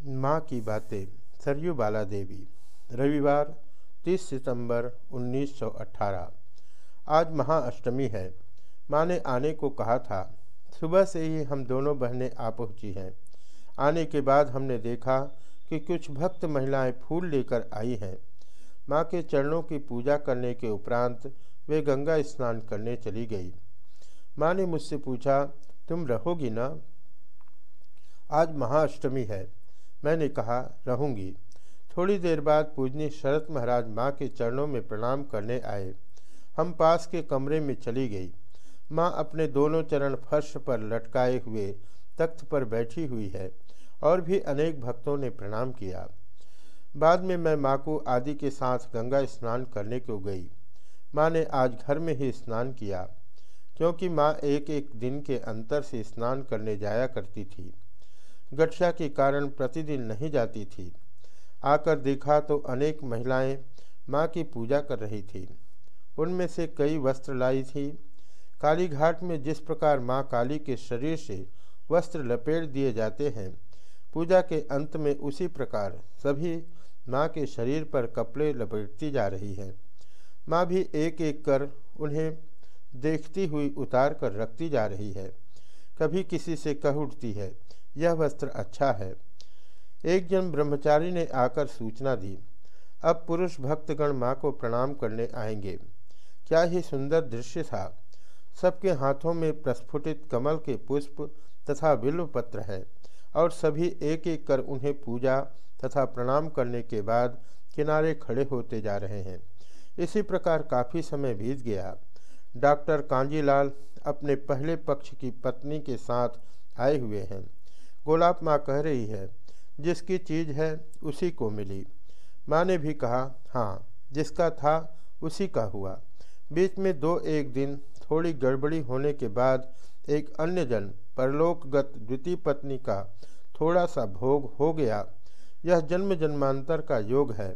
माँ की बातें, सरयू बाला देवी रविवार 30 सितंबर 1918 आज महाअष्टमी है। माँ ने आने को कहा था, सुबह से ही हम दोनों बहनें आ पहुँची हैं। आने के बाद हमने देखा कि कुछ भक्त महिलाएँ फूल लेकर आई हैं। माँ के चरणों की पूजा करने के उपरांत वे गंगा स्नान करने चली गई। माँ ने मुझसे पूछा, तुम रहोगी ना? आज महाअष्टमी है। मैंने कहा, रहूँगी। थोड़ी देर बाद पूजनी शरत महाराज माँ के चरणों में प्रणाम करने आए। हम पास के कमरे में चली गई। माँ अपने दोनों चरण फर्श पर लटकाए हुए तख्त पर बैठी हुई है और भी अनेक भक्तों ने प्रणाम किया। बाद में मैं माँ को आदि के साथ गंगा स्नान करने को गई। माँ ने आज घर में ही स्नान किया, क्योंकि माँ एक एक दिन के अंतर से स्नान करने जाया करती थी। गठिया के कारण प्रतिदिन नहीं जाती थी। आकर देखा तो अनेक महिलाएँ माँ की पूजा कर रही थी। उनमें से कई वस्त्र लाई थी। काली घाट में जिस प्रकार माँ काली के शरीर से वस्त्र लपेट दिए जाते हैं, पूजा के अंत में उसी प्रकार सभी माँ के शरीर पर कपड़े लपेटती जा रही है। माँ भी एक एक कर उन्हें देखती हुई उतार कर रखती जा रही है। कभी किसी से कह उठती है यह वस्त्र अच्छा है। एक जन ब्रह्मचारी ने आकर सूचना दी, अब पुरुष भक्तगण माँ को प्रणाम करने आएँगे। क्या ही सुंदर दृश्य था? सबके हाथों में प्रस्फुटित कमल के पुष्प तथा बिल्व पत्र है, और सभी एक एक कर उन्हें पूजा तथा प्रणाम करने के बाद किनारे खड़े होते जा रहे हैं। इसी प्रकार काफ़ी समय बीत गया। डॉक्टर कांजीलाल अपने पहले पक्ष की पत्नी के साथ आए हुए हैं। गोलाब माँ कह रही है, जिसकी चीज़ है उसी को मिली। माँ ने भी कहा हाँ जिसका था उसी का हुआ। बीच में दो एक दिन थोड़ी गड़बड़ी होने के बाद एक अन्य जन परलोकगत द्वितीय पत्नी का थोड़ा सा भोग हो गया। यह जन्म जन्मांतर का योग है।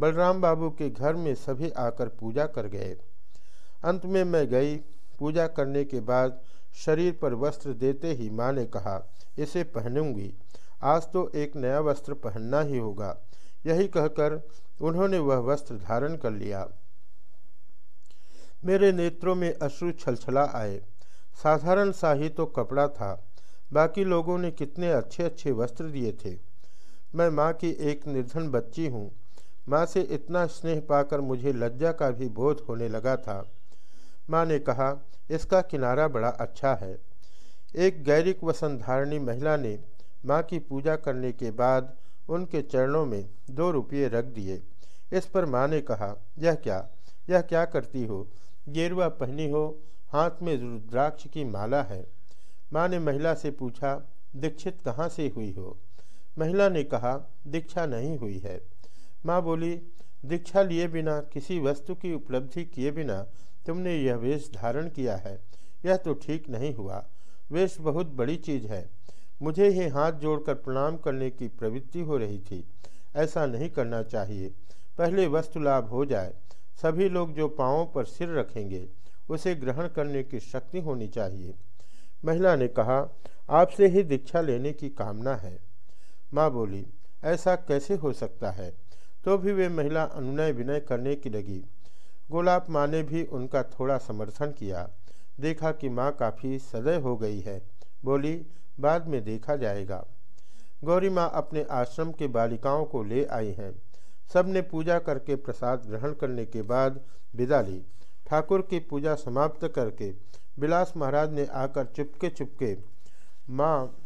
बलराम बाबू के घर में सभी आकर पूजा कर गए। अंत में मैं गई। पूजा करने के बाद शरीर पर वस्त्र देते ही माँ ने कहा, इसे पहनूँगी। आज तो एक नया वस्त्र पहनना ही होगा। यही कहकर उन्होंने वह वस्त्र धारण कर लिया। मेरे नेत्रों में अश्रु छलछला आए। साधारण सा ही तो कपड़ा था। बाकी लोगों ने कितने अच्छे अच्छे वस्त्र दिए थे। मैं माँ की एक निर्धन बच्ची हूँ। माँ से इतना स्नेह पाकर मुझे लज्जा का भी बोध होने लगा था। माँ ने कहा इसका किनारा बड़ा अच्छा है। एक गैरिक वसंधारणी महिला ने माँ की पूजा करने के बाद उनके चरणों में दो रुपये रख दिए। इस पर माँ ने कहा, यह क्या? यह क्या करती हो? गेरुआ पहनी हो? हाथ में रुद्राक्ष की माला है? माँ ने महिला से पूछा, दीक्षित कहाँ से हुई हो? महिला ने कहा, दीक्षा नहीं हुई है। माँ बोली दीक्षा लिए बिना, किसी वस्तु की उपलब्धि किए बिना तुमने यह वेश धारण किया है। यह तो ठीक नहीं हुआ। वेश बहुत बड़ी चीज़ है। मुझे ही हाथ जोड़कर प्रणाम करने की प्रवृत्ति हो रही थी। ऐसा नहीं करना चाहिए। पहले वस्तु लाभ हो जाए। सभी लोग जो पाँवों पर सिर रखेंगे, उसे ग्रहण करने की शक्ति होनी चाहिए। महिला ने कहा, आपसे ही दीक्षा लेने की कामना है। माँ बोली, ऐसा कैसे हो सकता है? तो भी वे महिला अनुनय विनय करने की लगी। गोलाब माँ ने भी उनका थोड़ा समर्थन किया। देखा कि माँ काफ़ी सदय हो गई है। बोली, बाद में देखा जाएगा गौरी माँ अपने आश्रम के बालिकाओं को ले आई हैं। सबने पूजा करके प्रसाद ग्रहण करने के बाद विदा ली। ठाकुर की पूजा समाप्त करके बिलास महाराज ने आकर चुपके चुपके माँ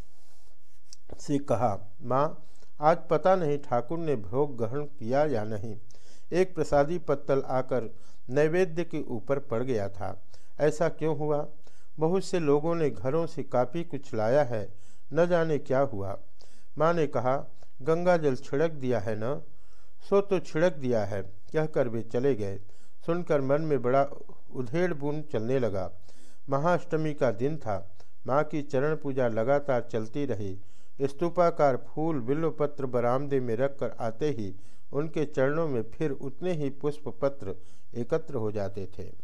से कहा, माँ आज पता नहीं ठाकुर ने भोग ग्रहण किया या नहीं। एक प्रसादी पत्तल आकर नैवेद्य के ऊपर पड़ गया था। ऐसा क्यों हुआ? बहुत से लोगों ने घरों से काफ़ी कुछ लाया है, न जाने क्या हुआ। माँ ने कहा, गंगा जल छिड़क दिया है न? सो तो छिड़क दिया है, कहकर वे चले गए। सुनकर मन में बड़ा उधेड़ बुन चलने लगा। महाअष्टमी का दिन था। माँ की चरण पूजा लगातार चलती रही। स्तूपाकार फूल बिल्वपत्र बरामदे में रखकर आते ही उनके चरणों में फिर उतने ही पुष्प पत्र एकत्र हो जाते थे।